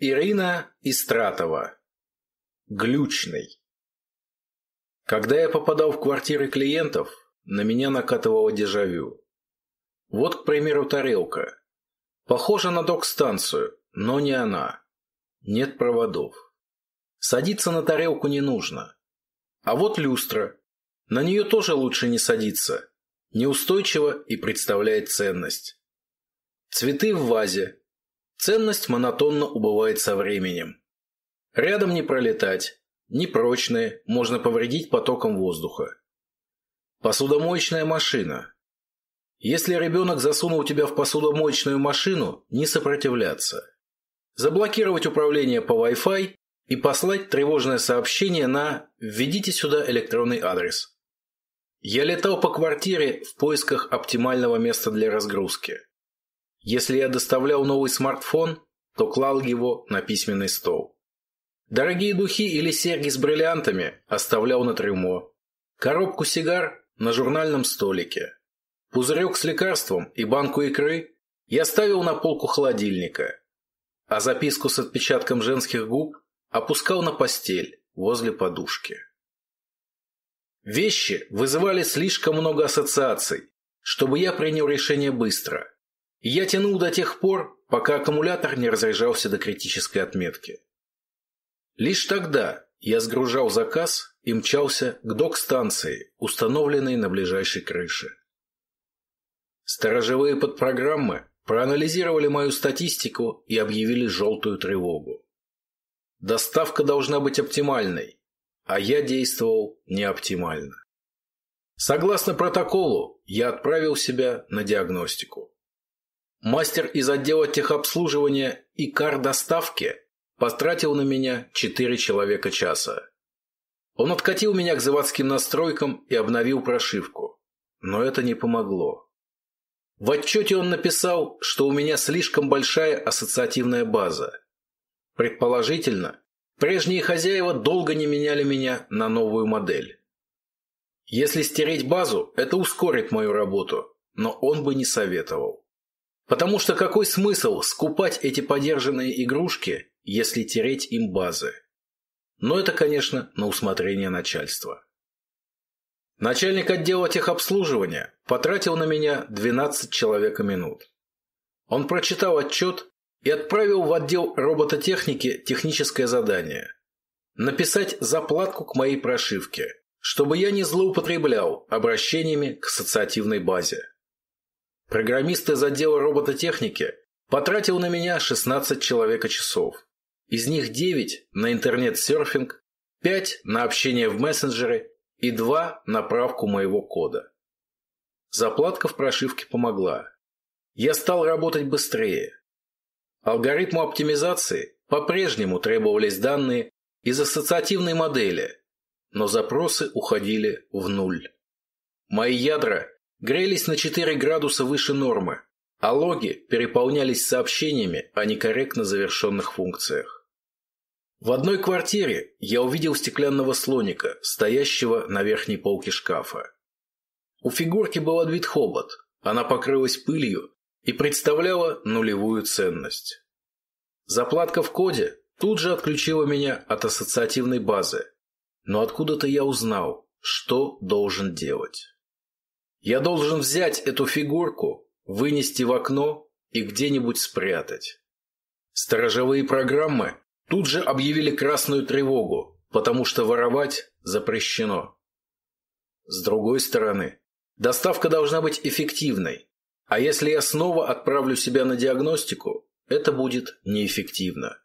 Ирина Истратова. Глючный. Когда я попадал в квартиры клиентов, на меня накатывало дежавю. Вот, к примеру, тарелка. Похожа на док-станцию, но не она. Нет проводов. Садиться на тарелку не нужно. А вот люстра. На нее тоже лучше не садиться. Неустойчиво и представляет ценность. Цветы в вазе, Ценность монотонно убывает со временем. Рядом не пролетать, непрочные, можно повредить потоком воздуха. Посудомоечная машина. Если ребенок засунул тебя в посудомоечную машину, не сопротивляться. Заблокировать управление по Wi-Fi и послать тревожное сообщение на «Введите сюда электронный адрес». Я летал по квартире в поисках оптимального места для разгрузки. Если я доставлял новый смартфон, то клал его на письменный стол. Дорогие духи или серьги с бриллиантами оставлял на трюмо. Коробку сигар на журнальном столике. Пузырек с лекарством и банку икры я ставил на полку холодильника, а записку с отпечатком женских губ опускал на постель возле подушки. Вещи вызывали слишком много ассоциаций, чтобы я принял решение быстро – я тянул до тех пор, пока аккумулятор не разряжался до критической отметки. Лишь тогда я сгружал заказ и мчался к док-станции, установленной на ближайшей крыше. Сторожевые подпрограммы проанализировали мою статистику и объявили желтую тревогу. Доставка должна быть оптимальной, а я действовал неоптимально. Согласно протоколу, я отправил себя на диагностику. Мастер из отдела техобслуживания и кар-доставки потратил на меня 4 человека часа. Он откатил меня к заводским настройкам и обновил прошивку. Но это не помогло. В отчете он написал, что у меня слишком большая ассоциативная база. Предположительно, прежние хозяева долго не меняли меня на новую модель. Если стереть базу, это ускорит мою работу, но он бы не советовал. Потому что какой смысл скупать эти подержанные игрушки, если тереть им базы? Но это, конечно, на усмотрение начальства. Начальник отдела техобслуживания потратил на меня 12 человека минут. Он прочитал отчет и отправил в отдел робототехники техническое задание. Написать заплатку к моей прошивке, чтобы я не злоупотреблял обращениями к ассоциативной базе. Программист из отдела робототехники потратил на меня 16 человека часов. Из них 9 на интернет-серфинг, 5 на общение в мессенджеры и 2 на правку моего кода. Заплатка в прошивке помогла. Я стал работать быстрее. Алгоритму оптимизации по-прежнему требовались данные из ассоциативной модели, но запросы уходили в нуль. Мои ядра грелись на 4 градуса выше нормы, а логи переполнялись сообщениями о некорректно завершенных функциях. В одной квартире я увидел стеклянного слоника, стоящего на верхней полке шкафа. У фигурки был отбит хобот, она покрылась пылью и представляла нулевую ценность. Заплатка в коде тут же отключила меня от ассоциативной базы, но откуда-то я узнал, что должен делать. Я должен взять эту фигурку, вынести в окно и где-нибудь спрятать. Сторожевые программы тут же объявили красную тревогу, потому что воровать запрещено. С другой стороны, доставка должна быть эффективной, а если я снова отправлю себя на диагностику, это будет неэффективно.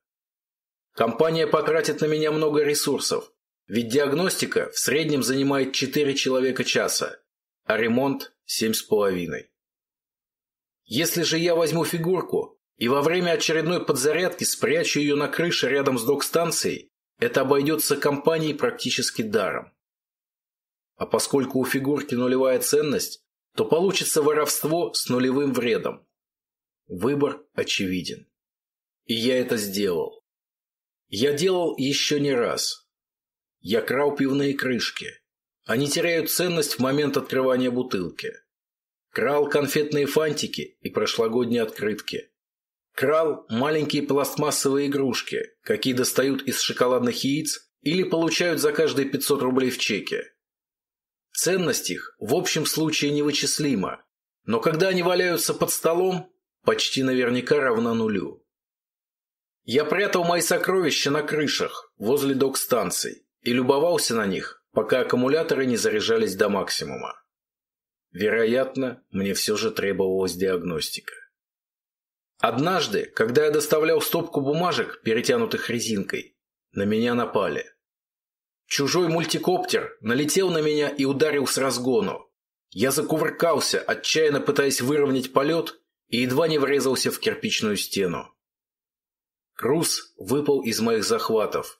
Компания потратит на меня много ресурсов, ведь диагностика в среднем занимает 4 человека часа, а ремонт семь с половиной. Если же я возьму фигурку и во время очередной подзарядки спрячу ее на крыше рядом с док-станцией, это обойдется компании практически даром. А поскольку у фигурки нулевая ценность, то получится воровство с нулевым вредом. Выбор очевиден. И я это сделал. Я делал еще не раз. Я крал пивные крышки. Они теряют ценность в момент открывания бутылки. Крал конфетные фантики и прошлогодние открытки. Крал маленькие пластмассовые игрушки, какие достают из шоколадных яиц или получают за каждые 500 рублей в чеке. Ценность их в общем случае невычислима, но когда они валяются под столом, почти наверняка равна нулю. Я прятал мои сокровища на крышах, возле док-станций, и любовался на них, пока аккумуляторы не заряжались до максимума. Вероятно, мне все же требовалась диагностика. Однажды, когда я доставлял стопку бумажек, перетянутых резинкой, на меня напали. Чужой мультикоптер налетел на меня и ударил с разгону. Я закувыркался, отчаянно пытаясь выровнять полет, и едва не врезался в кирпичную стену. Круз выпал из моих захватов.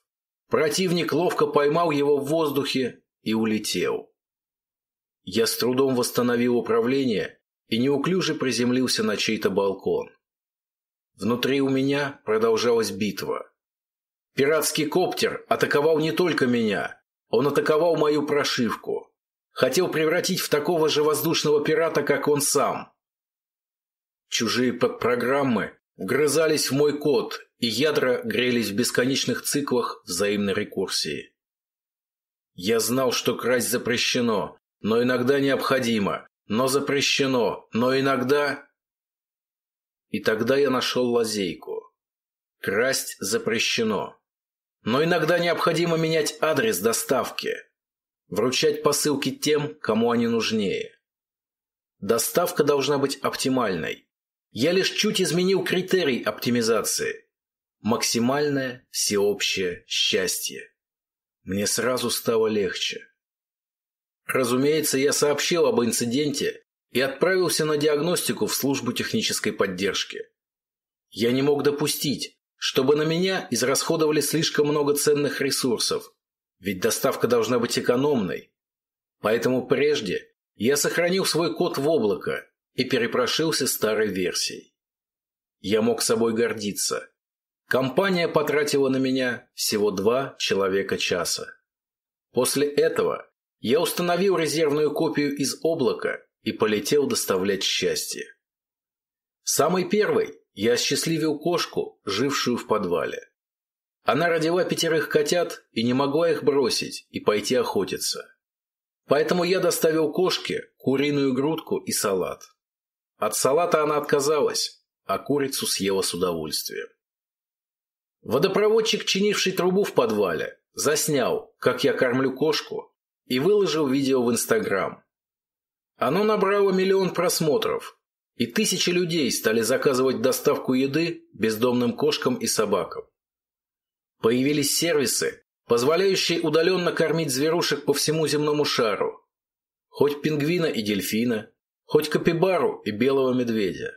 Противник ловко поймал его в воздухе и улетел. Я с трудом восстановил управление и неуклюже приземлился на чей-то балкон. Внутри у меня продолжалась битва. Пиратский коптер атаковал не только меня, он атаковал мою прошивку. Хотел превратить в такого же воздушного пирата, как он сам. Чужие подпрограммы вгрызались в мой код, и ядра грелись в бесконечных циклах взаимной рекурсии. Я знал, что красть запрещено, но иногда необходимо, но запрещено, но иногда... И тогда я нашел лазейку. Красть запрещено. Но иногда необходимо менять адрес доставки. Вручать посылки тем, кому они нужнее. Доставка должна быть оптимальной. Я лишь чуть изменил критерий оптимизации. Максимальное всеобщее счастье. Мне сразу стало легче. Разумеется, я сообщил об инциденте и отправился на диагностику в службу технической поддержки. Я не мог допустить, чтобы на меня израсходовали слишком много ценных ресурсов, ведь доставка должна быть экономной. Поэтому прежде я сохранил свой код в облако и перепрошился старой версией. Я мог собой гордиться. Компания потратила на меня всего два человека часа. После этого я установил резервную копию из облака и полетел доставлять счастье. Самый первый я осчастливил кошку, жившую в подвале. Она родила пятерых котят и не могла их бросить и пойти охотиться. Поэтому я доставил кошке куриную грудку и салат. От салата она отказалась, а курицу съела с удовольствием. Водопроводчик, чинивший трубу в подвале, заснял, как я кормлю кошку, и выложил видео в Инстаграм. Оно набрало миллион просмотров, и тысячи людей стали заказывать доставку еды бездомным кошкам и собакам. Появились сервисы, позволяющие удаленно кормить зверушек по всему земному шару. Хоть пингвина и дельфина, хоть капибару и белого медведя.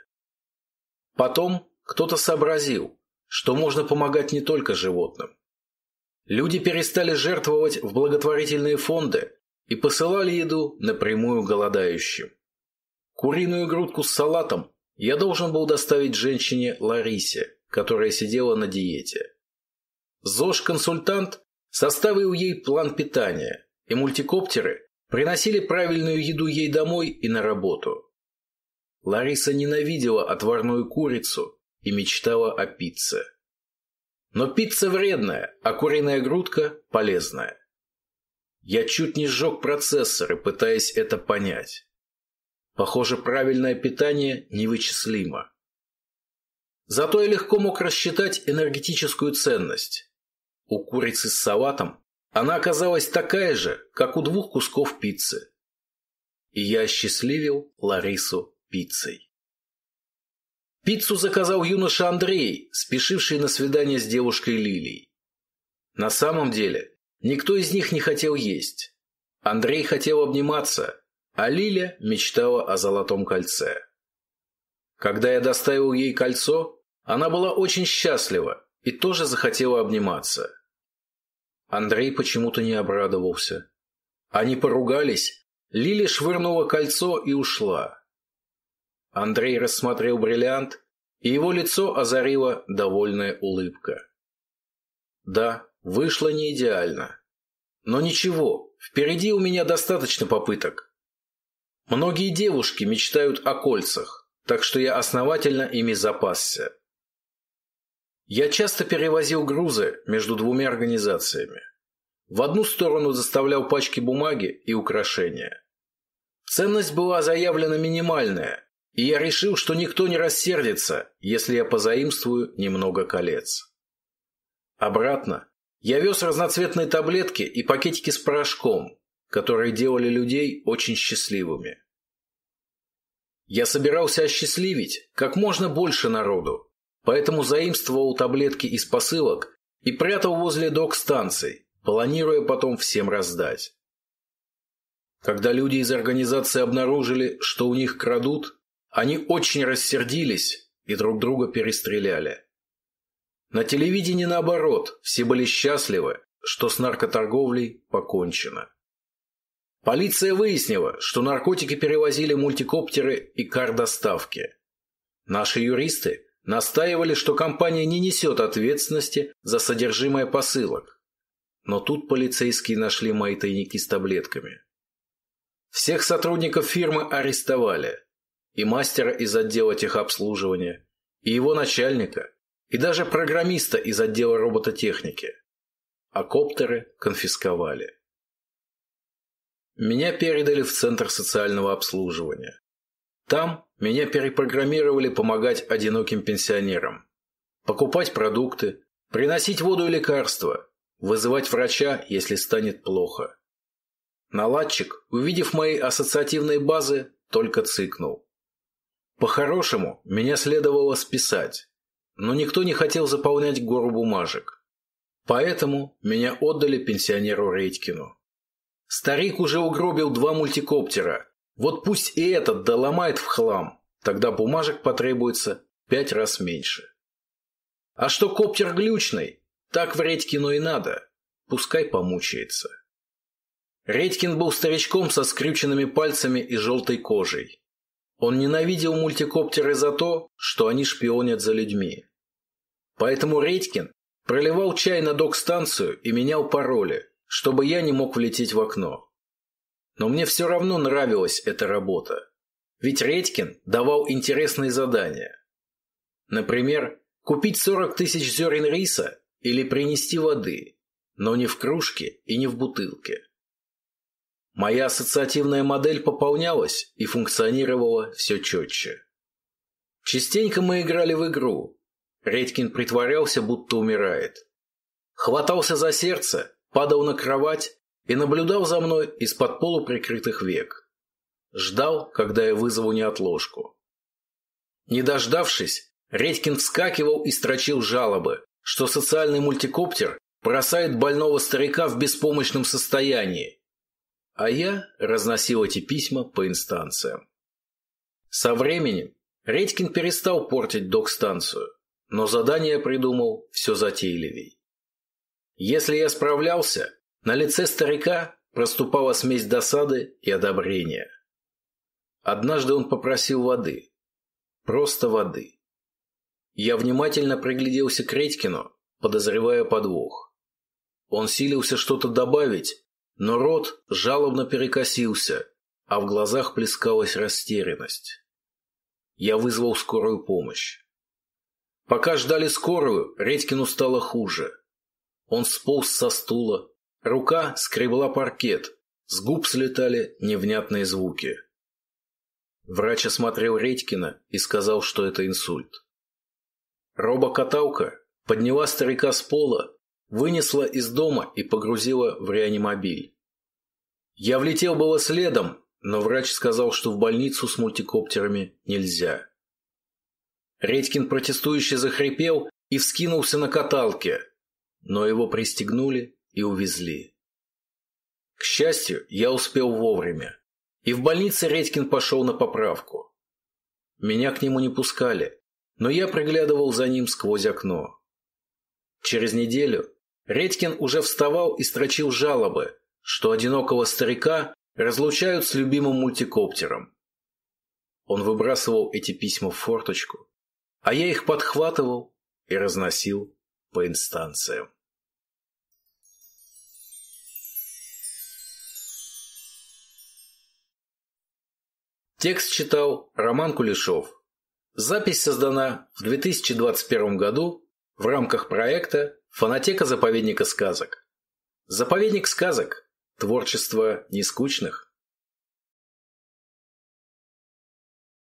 Потом кто-то сообразил, что можно помогать не только животным. Люди перестали жертвовать в благотворительные фонды и посылали еду напрямую голодающим. Куриную грудку с салатом я должен был доставить женщине Ларисе, которая сидела на диете. ЗОЖ-консультант составил ей план питания, и мультикоптеры Приносили правильную еду ей домой и на работу. Лариса ненавидела отварную курицу и мечтала о пицце. Но пицца вредная, а куриная грудка полезная. Я чуть не сжег процессоры, пытаясь это понять. Похоже, правильное питание невычислимо. Зато я легко мог рассчитать энергетическую ценность. У курицы с салатом она оказалась такая же, как у двух кусков пиццы. И я осчастливил Ларису пиццей. Пиццу заказал юноша Андрей, спешивший на свидание с девушкой Лилией. На самом деле, никто из них не хотел есть. Андрей хотел обниматься, а Лиля мечтала о золотом кольце. Когда я доставил ей кольцо, она была очень счастлива и тоже захотела обниматься. Андрей почему-то не обрадовался. Они поругались, Лили швырнула кольцо и ушла. Андрей рассмотрел бриллиант, и его лицо озарила довольная улыбка. Да, вышло не идеально. Но ничего, впереди у меня достаточно попыток. Многие девушки мечтают о кольцах, так что я основательно ими запасся. Я часто перевозил грузы между двумя организациями. В одну сторону доставлял пачки бумаги и украшения. Ценность была заявлена минимальная, и я решил, что никто не рассердится, если я позаимствую немного колец. Обратно я вез разноцветные таблетки и пакетики с порошком, которые делали людей очень счастливыми. Я собирался осчастливить как можно больше народу, поэтому заимствовал таблетки из посылок и прятал возле док-станций, планируя потом всем раздать. Когда люди из организации обнаружили, что у них крадут, они очень рассердились и друг друга перестреляли. На телевидении наоборот, все были счастливы, что с наркоторговлей покончено. Полиция выяснила, что наркотики перевозили мультикоптеры и кар-доставки. Наши юристы настаивали, что компания не несет ответственности за содержимое посылок. Но тут полицейские нашли мои тайники с таблетками. Всех сотрудников фирмы арестовали. И мастера из отдела техобслуживания, и его начальника, и даже программиста из отдела робототехники. А коптеры конфисковали. Меня передали в Центр социального обслуживания. Там меня перепрограммировали помогать одиноким пенсионерам. Покупать продукты, приносить воду и лекарства, вызывать врача, если станет плохо. Наладчик, увидев мои ассоциативные базы, только цыкнул. По-хорошему, меня следовало списать, но никто не хотел заполнять гору бумажек. Поэтому меня отдали пенсионеру Рейткину. Старик уже угробил два мультикоптера. Вот пусть и этот доломает в хлам. Тогда бумажек потребуется пять раз меньше. А что коптер глючный, так в Редькину и надо. Пускай помучается. Редькин был старичком со скрюченными пальцами и желтой кожей. Он ненавидел мультикоптеры за то, что они шпионят за людьми. Поэтому Редькин проливал чай на док-станцию и менял пароли, чтобы я не мог влететь в окно. Но мне все равно нравилась эта работа. Ведь Редькин давал интересные задания. Например, купить 40 тысяч зерен риса или принести воды, но не в кружке и не в бутылке. Моя ассоциативная модель пополнялась и функционировала все четче. Частенько мы играли в игру. Редькин притворялся, будто умирает. Хватался за сердце падал на кровать и наблюдал за мной из-под полуприкрытых век. Ждал, когда я вызову неотложку. Не дождавшись, Редькин вскакивал и строчил жалобы, что социальный мультикоптер бросает больного старика в беспомощном состоянии. А я разносил эти письма по инстанциям. Со временем Редькин перестал портить док-станцию, но задание придумал все затейливей. Если я справлялся, на лице старика проступала смесь досады и одобрения. Однажды он попросил воды. Просто воды. Я внимательно пригляделся к Редькину, подозревая подвох. Он силился что-то добавить, но рот жалобно перекосился, а в глазах плескалась растерянность. Я вызвал скорую помощь. Пока ждали скорую, Редькину стало хуже. Он сполз со стула. Рука скребла паркет. С губ слетали невнятные звуки. Врач осмотрел Редькина и сказал, что это инсульт. Робокаталка подняла старика с пола, вынесла из дома и погрузила в реанимобиль. Я влетел было следом, но врач сказал, что в больницу с мультикоптерами нельзя. Редькин протестующе захрипел и вскинулся на каталке, но его пристегнули и увезли. К счастью, я успел вовремя, и в больнице Редькин пошел на поправку. Меня к нему не пускали, но я приглядывал за ним сквозь окно. Через неделю Редькин уже вставал и строчил жалобы, что одинокого старика разлучают с любимым мультикоптером. Он выбрасывал эти письма в форточку, а я их подхватывал и разносил по инстанциям. Текст читал Роман Кулешов. Запись создана в 2021 году в рамках проекта «Фонотека заповедника сказок». Заповедник сказок – творчество нескучных.